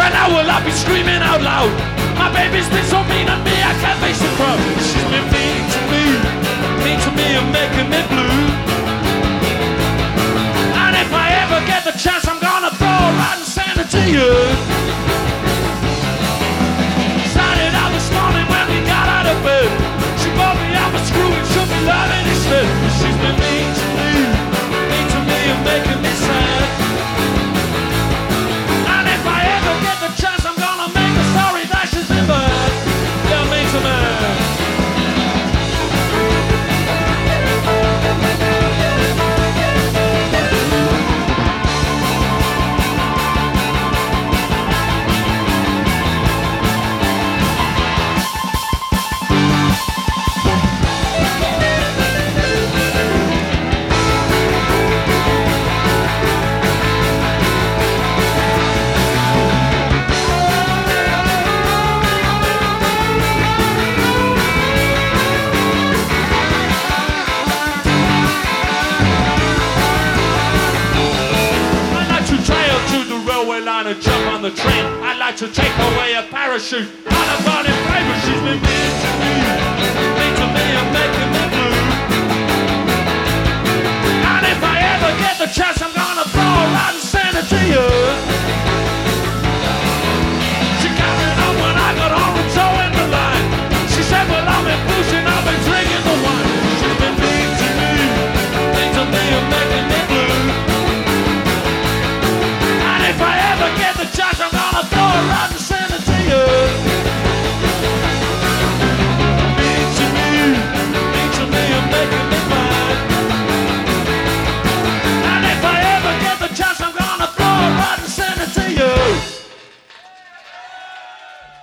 And now will I be screaming out loud? My baby's been so mean on me, I can't face the crowd. She's been mean to me, mean to me and making me blue. Line and jump on the train. I'd like to take away a parachute on a burning paper. She's been